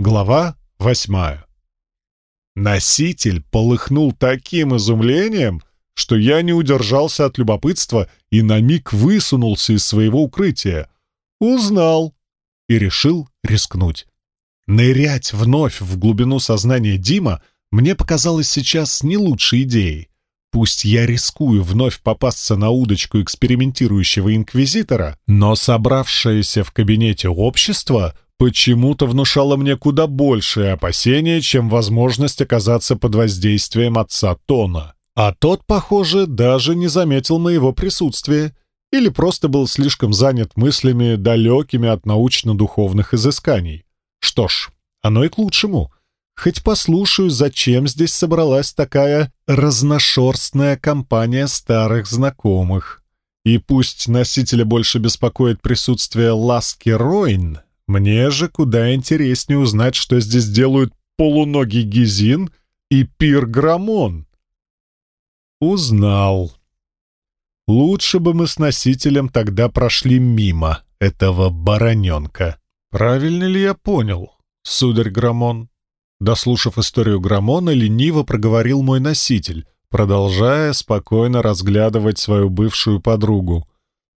Глава восьмая. Носитель полыхнул таким изумлением, что я не удержался от любопытства и на миг высунулся из своего укрытия. Узнал и решил рискнуть. Нырять вновь в глубину сознания Дима мне показалось сейчас не лучшей идеей. Пусть я рискую вновь попасться на удочку экспериментирующего инквизитора, но собравшееся в кабинете общество почему-то внушало мне куда большее опасение, чем возможность оказаться под воздействием отца Тона. А тот, похоже, даже не заметил моего присутствия или просто был слишком занят мыслями, далекими от научно-духовных изысканий. Что ж, оно и к лучшему — Хоть послушаю, зачем здесь собралась такая разношерстная компания старых знакомых. И пусть носителя больше беспокоит присутствие Ласки Ройн, мне же куда интереснее узнать, что здесь делают полуногий Гизин и Пир Грамон. Узнал. Лучше бы мы с носителем тогда прошли мимо этого бароненка. Правильно ли я понял, сударь Грамон? Дослушав историю Грамона, лениво проговорил мой носитель, продолжая спокойно разглядывать свою бывшую подругу.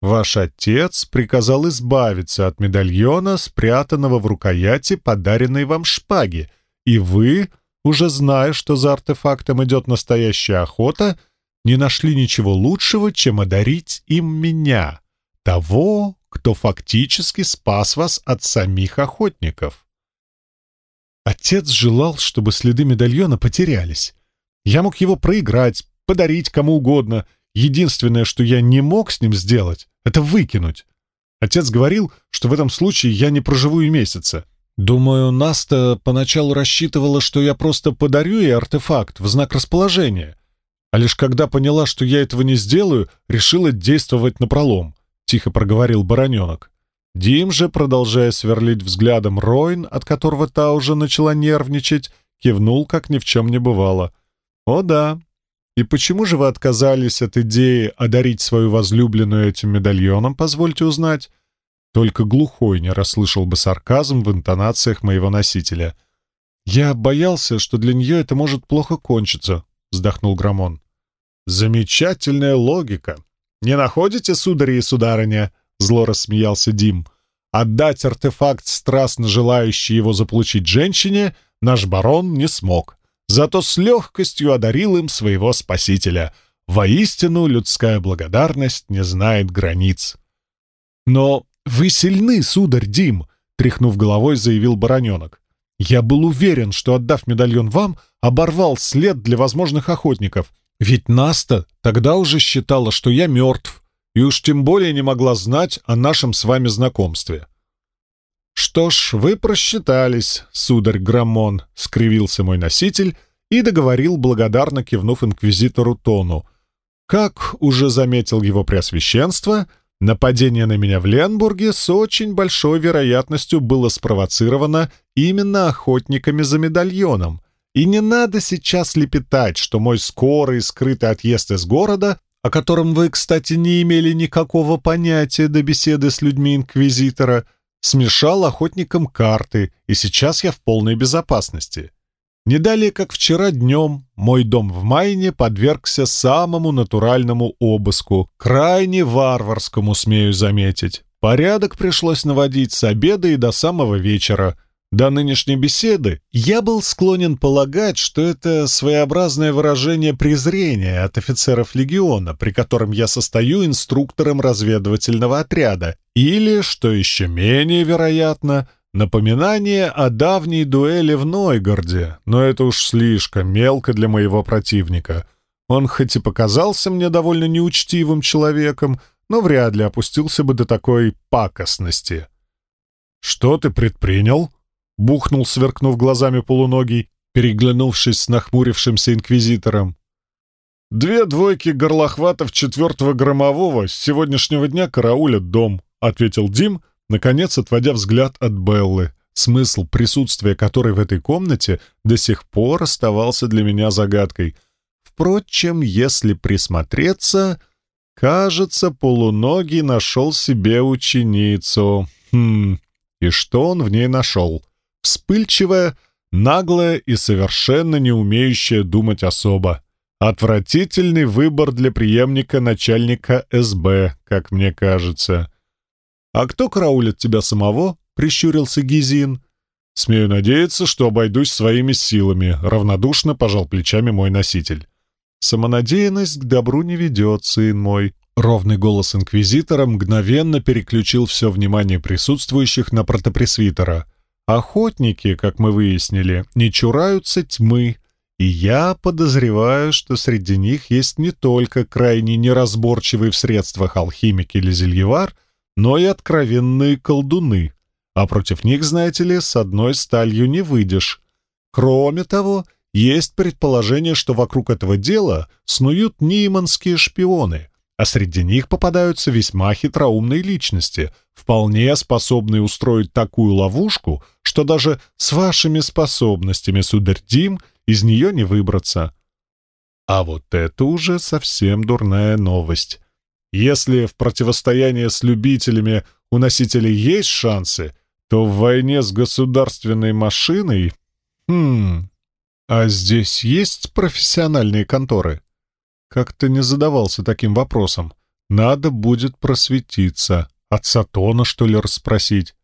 «Ваш отец приказал избавиться от медальона, спрятанного в рукояти, подаренной вам шпаги, и вы, уже зная, что за артефактом идет настоящая охота, не нашли ничего лучшего, чем одарить им меня, того, кто фактически спас вас от самих охотников». Отец желал, чтобы следы медальона потерялись. Я мог его проиграть, подарить кому угодно. Единственное, что я не мог с ним сделать, это выкинуть. Отец говорил, что в этом случае я не проживу и месяца. Думаю, Наста поначалу рассчитывала, что я просто подарю ей артефакт в знак расположения. А лишь когда поняла, что я этого не сделаю, решила действовать напролом, — тихо проговорил бароненок. Дим же, продолжая сверлить взглядом Ройн, от которого та уже начала нервничать, кивнул, как ни в чем не бывало. «О да. И почему же вы отказались от идеи одарить свою возлюбленную этим медальоном, позвольте узнать?» Только глухой не расслышал бы сарказм в интонациях моего носителя. «Я боялся, что для нее это может плохо кончиться», — вздохнул Грамон. «Замечательная логика. Не находите, судари и сударыня?» зло рассмеялся Дим. Отдать артефакт страстно желающей его заполучить женщине наш барон не смог. Зато с легкостью одарил им своего спасителя. Воистину, людская благодарность не знает границ. «Но вы сильны, сударь Дим», — тряхнув головой, заявил бароненок. «Я был уверен, что, отдав медальон вам, оборвал след для возможных охотников. Ведь Наста тогда уже считала, что я мертв, и уж тем более не могла знать о нашем с вами знакомстве. «Что ж, вы просчитались, сударь Граммон», — скривился мой носитель и договорил, благодарно кивнув инквизитору Тону. «Как уже заметил его преосвященство, нападение на меня в Ленбурге с очень большой вероятностью было спровоцировано именно охотниками за медальоном, и не надо сейчас лепетать, что мой скорый скрытый отъезд из города о котором вы, кстати, не имели никакого понятия до беседы с людьми Инквизитора, смешал охотникам карты, и сейчас я в полной безопасности. Не далее, как вчера днем, мой дом в Майне подвергся самому натуральному обыску, крайне варварскому, смею заметить. Порядок пришлось наводить с обеда и до самого вечера — до нынешней беседы я был склонен полагать, что это своеобразное выражение презрения от офицеров легиона, при котором я состою инструктором разведывательного отряда, или, что еще менее вероятно, напоминание о давней дуэли в Нойгорде, но это уж слишком мелко для моего противника. Он хоть и показался мне довольно неучтивым человеком, но вряд ли опустился бы до такой пакостности. «Что ты предпринял?» Бухнул, сверкнув глазами полуногий, переглянувшись с нахмурившимся инквизитором. «Две двойки горлохватов четвертого громового с сегодняшнего дня караулят дом», — ответил Дим, наконец отводя взгляд от Беллы, смысл присутствия которой в этой комнате до сих пор оставался для меня загадкой. Впрочем, если присмотреться, кажется, полуногий нашел себе ученицу. Хм, и что он в ней нашел? Вспыльчивая, наглая и совершенно не умеющая думать особо. Отвратительный выбор для преемника начальника СБ, как мне кажется. «А кто караулит тебя самого?» — прищурился Гизин. «Смею надеяться, что обойдусь своими силами», — равнодушно пожал плечами мой носитель. «Самонадеянность к добру не ведет, сын мой». Ровный голос инквизитора мгновенно переключил все внимание присутствующих на протопресвитера. Охотники, как мы выяснили, не чураются тьмы, и я подозреваю, что среди них есть не только крайне неразборчивый в средствах алхимик или зельевар, но и откровенные колдуны. А против них, знаете ли, с одной сталью не выйдешь. Кроме того, есть предположение, что вокруг этого дела снуют ниманские шпионы, а среди них попадаются весьма хитроумные личности, вполне способные устроить такую ловушку, что даже с вашими способностями, сударь Дим, из нее не выбраться. А вот это уже совсем дурная новость. Если в противостоянии с любителями у носителей есть шансы, то в войне с государственной машиной... Хм... А здесь есть профессиональные конторы? Как-то не задавался таким вопросом. Надо будет просветиться. От Сатона, что ли, расспросить?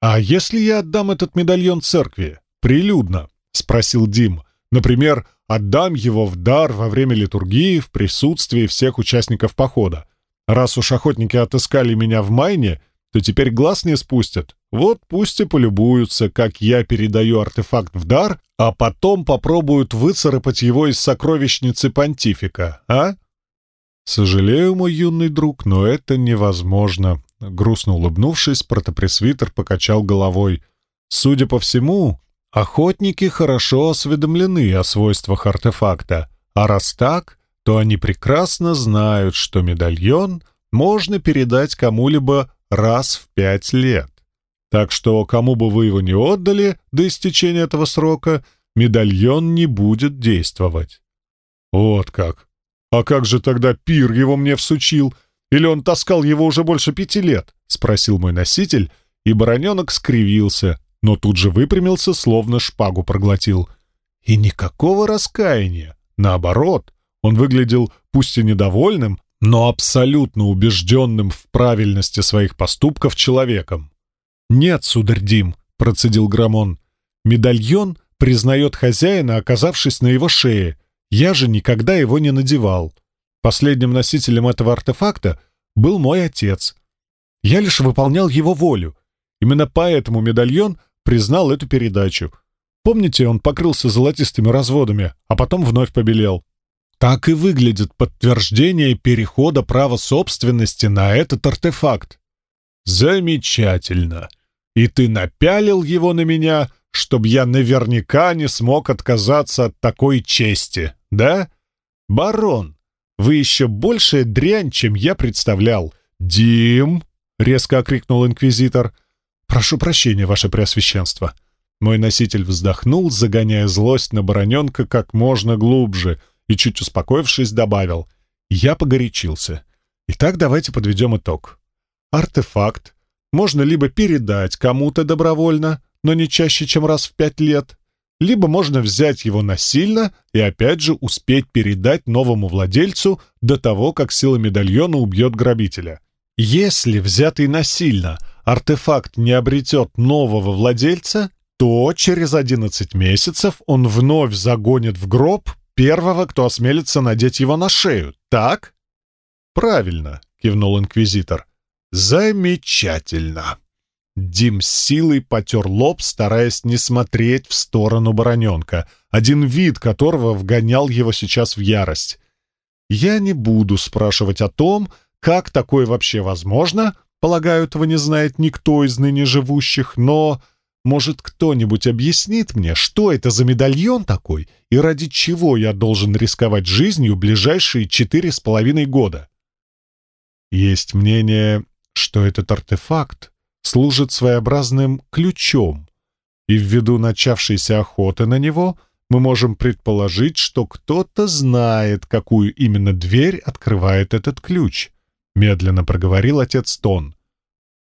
«А если я отдам этот медальон церкви? Прилюдно?» — спросил Дим. «Например, отдам его в дар во время литургии в присутствии всех участников похода. Раз уж охотники отыскали меня в Майне, то теперь глаз не спустят. Вот пусть и полюбуются, как я передаю артефакт в дар, а потом попробуют выцарапать его из сокровищницы понтифика, а? Сожалею, мой юный друг, но это невозможно. Грустно улыбнувшись, протопресвитер покачал головой. Судя по всему, охотники хорошо осведомлены о свойствах артефакта, а раз так, то они прекрасно знают, что медальон можно передать кому-либо раз в пять лет. Так что, кому бы вы его не отдали до истечения этого срока, медальон не будет действовать. Вот как. А как же тогда пир его мне всучил? Или он таскал его уже больше пяти лет? Спросил мой носитель, и бароненок скривился, но тут же выпрямился, словно шпагу проглотил. И никакого раскаяния. Наоборот, он выглядел пусть и недовольным, но абсолютно убежденным в правильности своих поступков человеком. «Нет, сударь Дим», — процедил Грамон, — «медальон признает хозяина, оказавшись на его шее. Я же никогда его не надевал. Последним носителем этого артефакта был мой отец. Я лишь выполнял его волю. Именно поэтому медальон признал эту передачу. Помните, он покрылся золотистыми разводами, а потом вновь побелел. Так и выглядит подтверждение перехода права собственности на этот артефакт. Замечательно. И ты напялил его на меня, чтобы я наверняка не смог отказаться от такой чести, да? Барон, вы еще большая дрянь, чем я представлял. Дим, резко окрикнул инквизитор. Прошу прощения, ваше преосвященство. Мой носитель вздохнул, загоняя злость на бароненка как можно глубже — и, чуть успокоившись, добавил «Я погорячился. Итак, давайте подведем итог. Артефакт можно либо передать кому-то добровольно, но не чаще, чем раз в пять лет, либо можно взять его насильно и опять же успеть передать новому владельцу до того, как сила медальона убьет грабителя. Если взятый насильно артефакт не обретет нового владельца, то через 11 месяцев он вновь загонит в гроб первого, кто осмелится надеть его на шею, так?» «Правильно», — кивнул инквизитор. «Замечательно!» Дим с силой потер лоб, стараясь не смотреть в сторону бароненка, один вид которого вгонял его сейчас в ярость. «Я не буду спрашивать о том, как такое вообще возможно, полагаю, этого не знает никто из ныне живущих, но может, кто-нибудь объяснит мне, что это за медальон такой и ради чего я должен рисковать жизнью ближайшие четыре с половиной года? Есть мнение, что этот артефакт служит своеобразным ключом, и ввиду начавшейся охоты на него мы можем предположить, что кто-то знает, какую именно дверь открывает этот ключ, медленно проговорил отец Тон.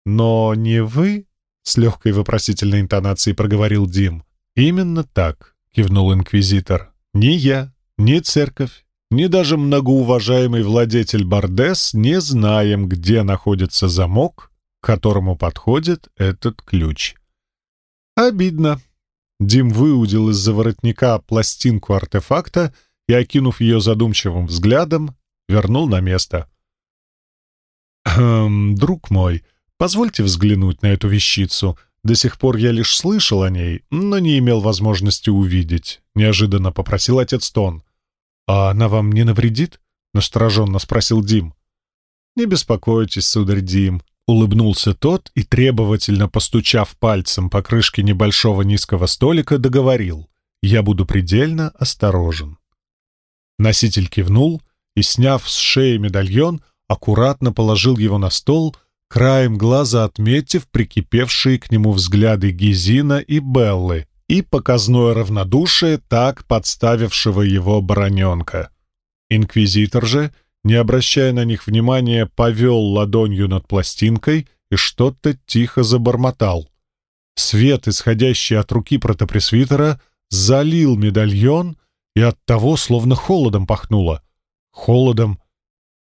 Но не вы с легкой вопросительной интонацией проговорил Дим. «Именно так», — кивнул инквизитор. «Ни я, ни церковь, ни даже многоуважаемый владетель Бардес не знаем, где находится замок, к которому подходит этот ключ». «Обидно». Дим выудил из-за воротника пластинку артефакта и, окинув ее задумчивым взглядом, вернул на место. «Эм, друг мой, позвольте взглянуть на эту вещицу. До сих пор я лишь слышал о ней, но не имел возможности увидеть», — неожиданно попросил отец Тон. «А она вам не навредит?» — настороженно спросил Дим. «Не беспокойтесь, сударь Дим», — улыбнулся тот и, требовательно постучав пальцем по крышке небольшого низкого столика, договорил. «Я буду предельно осторожен». Носитель кивнул и, сняв с шеи медальон, аккуратно положил его на стол, краем глаза отметив прикипевшие к нему взгляды Гизина и Беллы и показное равнодушие так подставившего его бароненка. Инквизитор же, не обращая на них внимания, повел ладонью над пластинкой и что-то тихо забормотал. Свет, исходящий от руки протопресвитера, залил медальон, и от того словно холодом пахнуло. Холодом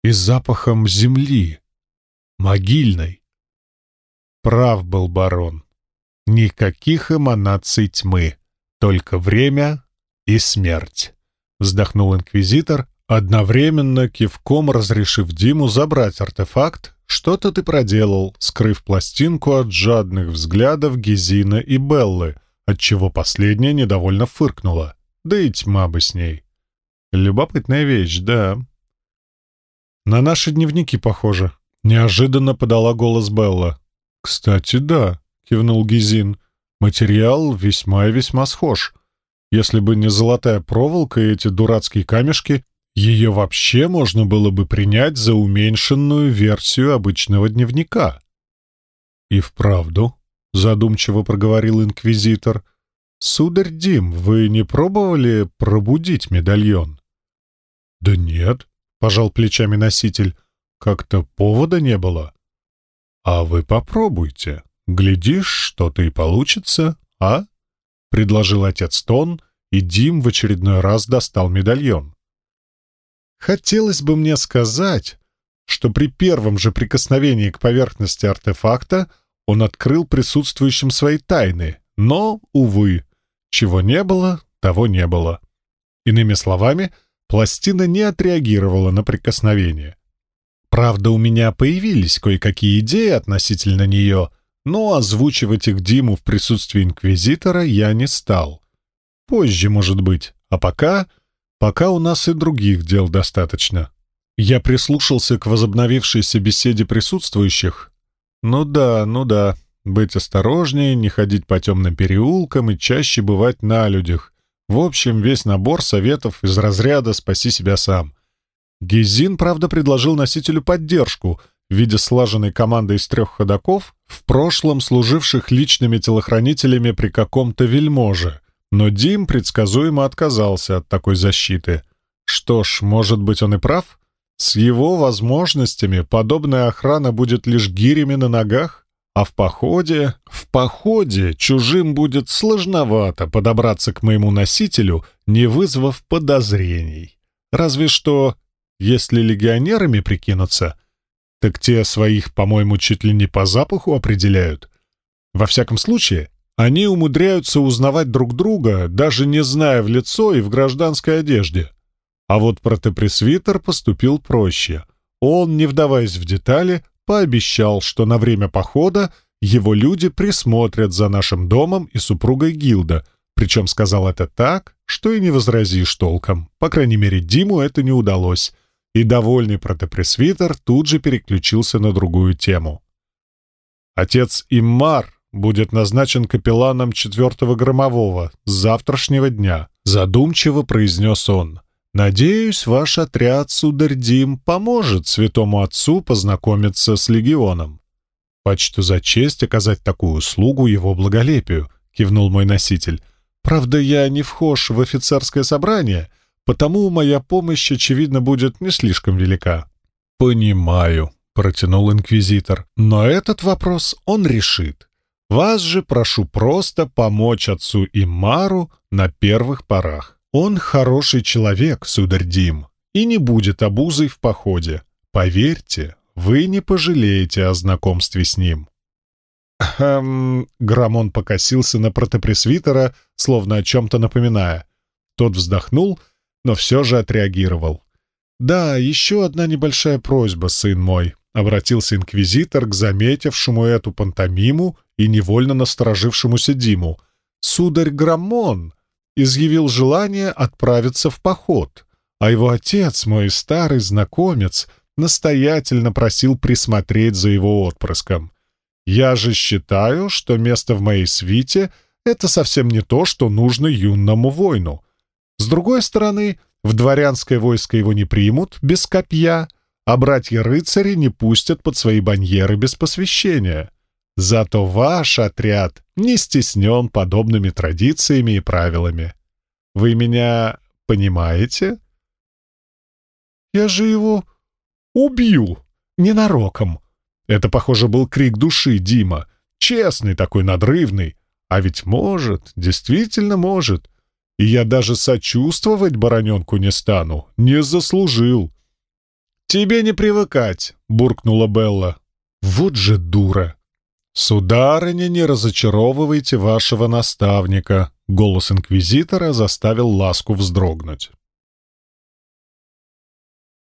и запахом земли, могильной. Прав был барон. Никаких эманаций тьмы, только время и смерть. Вздохнул инквизитор, одновременно кивком разрешив Диму забрать артефакт. Что-то ты проделал, скрыв пластинку от жадных взглядов Гизина и Беллы, отчего последняя недовольно фыркнула. Да и тьма бы с ней. Любопытная вещь, да. «На наши дневники похоже», — неожиданно подала голос Белла. «Кстати, да», — кивнул Гизин. «Материал весьма и весьма схож. Если бы не золотая проволока и эти дурацкие камешки, ее вообще можно было бы принять за уменьшенную версию обычного дневника». «И вправду», — задумчиво проговорил инквизитор, — «Сударь Дим, вы не пробовали пробудить медальон?» «Да нет», — пожал плечами носитель. «Как-то повода не было». «А вы попробуйте. Глядишь, что-то и получится, а?» — предложил отец Тон, и Дим в очередной раз достал медальон. «Хотелось бы мне сказать, что при первом же прикосновении к поверхности артефакта он открыл присутствующим свои тайны, но, увы, чего не было, того не было. Иными словами — Пластина не отреагировала на прикосновение. Правда, у меня появились кое-какие идеи относительно нее, но озвучивать их Диму в присутствии инквизитора я не стал. Позже, может быть, а пока... Пока у нас и других дел достаточно. Я прислушался к возобновившейся беседе присутствующих. Ну да, ну да, быть осторожнее, не ходить по темным переулкам и чаще бывать на людях, в общем, весь набор советов из разряда «спаси себя сам». Гизин, правда, предложил носителю поддержку в виде слаженной команды из трех ходаков, в прошлом служивших личными телохранителями при каком-то вельможе, но Дим предсказуемо отказался от такой защиты. Что ж, может быть, он и прав? С его возможностями подобная охрана будет лишь гирями на ногах? А в походе... В походе чужим будет сложновато подобраться к моему носителю, не вызвав подозрений. Разве что, если легионерами прикинуться, так те своих, по-моему, чуть ли не по запаху определяют. Во всяком случае, они умудряются узнавать друг друга, даже не зная в лицо и в гражданской одежде. А вот протопресвитер поступил проще. Он, не вдаваясь в детали, пообещал, что на время похода его люди присмотрят за нашим домом и супругой Гилда, причем сказал это так, что и не возразишь толком. По крайней мере, Диму это не удалось, и довольный протопресвитер тут же переключился на другую тему. Отец Иммар будет назначен капелланом четвертого громового с завтрашнего дня, задумчиво произнес он. Надеюсь, ваш отряд, сударь Дим, поможет святому отцу познакомиться с легионом. Почту за честь оказать такую услугу его благолепию, кивнул мой носитель. Правда, я не вхож в офицерское собрание, потому моя помощь, очевидно, будет не слишком велика. Понимаю, протянул инквизитор, но этот вопрос он решит. Вас же прошу просто помочь отцу Имару на первых порах. Он хороший человек, сударь Дим, и не будет обузой в походе. Поверьте, вы не пожалеете о знакомстве с ним». «Хм...» — Грамон покосился на протопресвитера, словно о чем-то напоминая. Тот вздохнул, но все же отреагировал. «Да, еще одна небольшая просьба, сын мой», — обратился инквизитор к заметившему эту пантомиму и невольно насторожившемуся Диму. «Сударь Граммон изъявил желание отправиться в поход, а его отец, мой старый знакомец, настоятельно просил присмотреть за его отпрыском. Я же считаю, что место в моей свите — это совсем не то, что нужно юному воину. С другой стороны, в дворянское войско его не примут без копья, а братья-рыцари не пустят под свои баньеры без посвящения. Зато ваш отряд не стеснен подобными традициями и правилами. Вы меня понимаете? Я же его убью ненароком. Это, похоже, был крик души Дима. Честный такой, надрывный. А ведь может, действительно может. И я даже сочувствовать бароненку не стану. Не заслужил. «Тебе не привыкать», — буркнула Белла. «Вот же дура!» «Сударыня, не разочаровывайте вашего наставника», — голос инквизитора заставил ласку вздрогнуть.